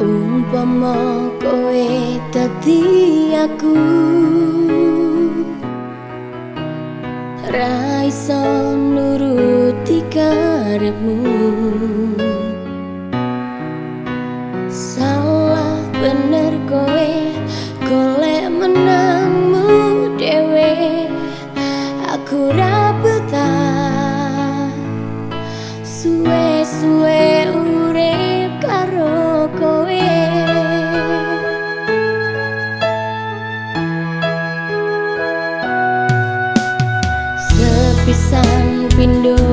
Umpama kowe dadi aku. Ra iso nuruti karepmu window.